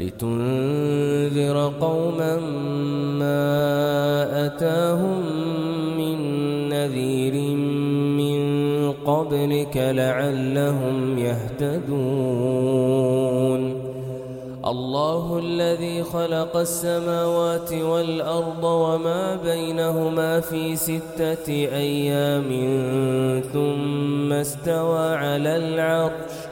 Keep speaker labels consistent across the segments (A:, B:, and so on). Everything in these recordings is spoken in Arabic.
A: لتنذر قوما ما أتاهم من نذير من قبلك لعلهم يهتدون. الله الذي خلق السماوات والأرض وما بينهما في ستة أيام ثم استوى على العرش.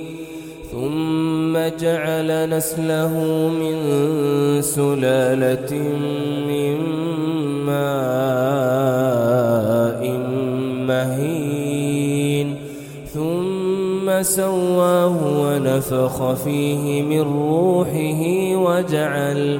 A: ثم جعل نسله من سلالة من ماء مهين. ثم سواه ونفخ فيه من روحه وجعل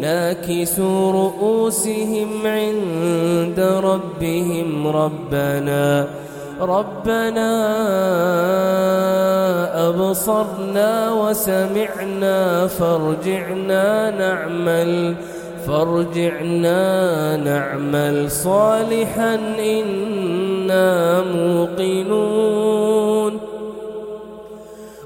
A: ناكسوا رؤوسهم عند ربهم. ربنا ربنا أبصرنا وسمعنا فارجعنا نعمل فارجعنا نعمل صالحا. إنا موقنون.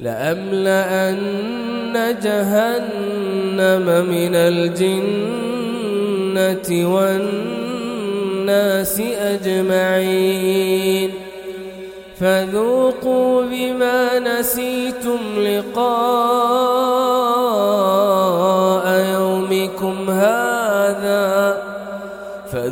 A: لأملأن جهنم من الجنة والناس أجمعين. فذوقوا بما نسيتم لقاء يومكم هذا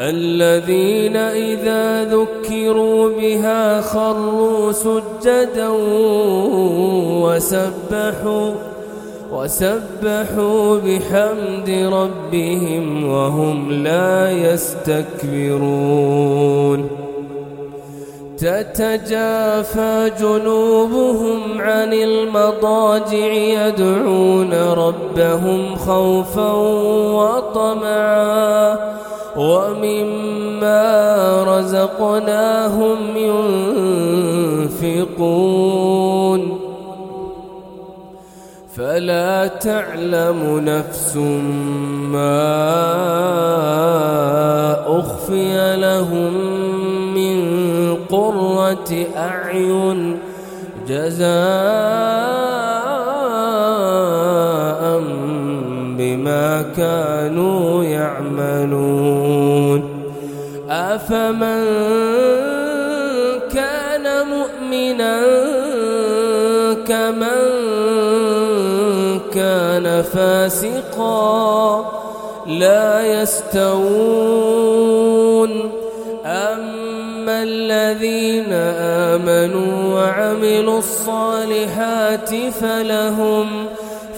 A: الذين إذا ذكروا بها خروا سجدا وسبحوا وسبحوا بحمد ربهم وهم لا يستكبرون. تتجافى جنوبهم عن المضاجع يدعون ربهم خوفا وطمعا. ومما رزقناهم ينفقون فلا تعلم نفس ما أخفي لهم من قرة أعين جزاء بما كانوا يعملون أفمن كان مؤمنا كمن كان فاسقا لا يستوون أما الذين آمنوا وعملوا الصالحات فلهم فلهم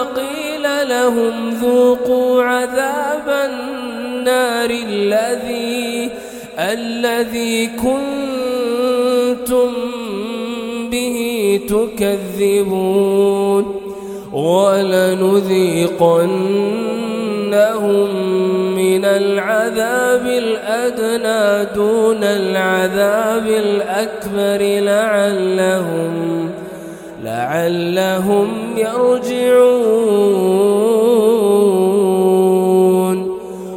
A: وقيل لهم ذوقوا عذاب النار الذي الذي كنتم به تكذبون ولنذيقنهم من العذاب الأدنى دون العذاب الأكبر لعلهم لعلهم يرجعون.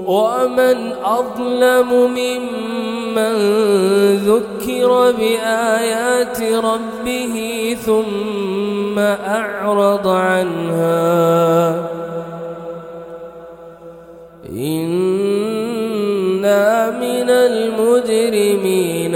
A: ومن أظلم ممن ذكر بآيات ربه ثم أعرض عنها. إنا من المجرمين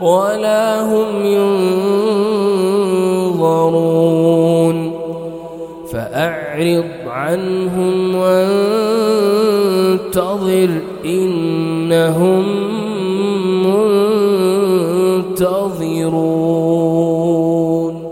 A: ولا هم ينظرون. فأعرض عنهم وانتظر إنهم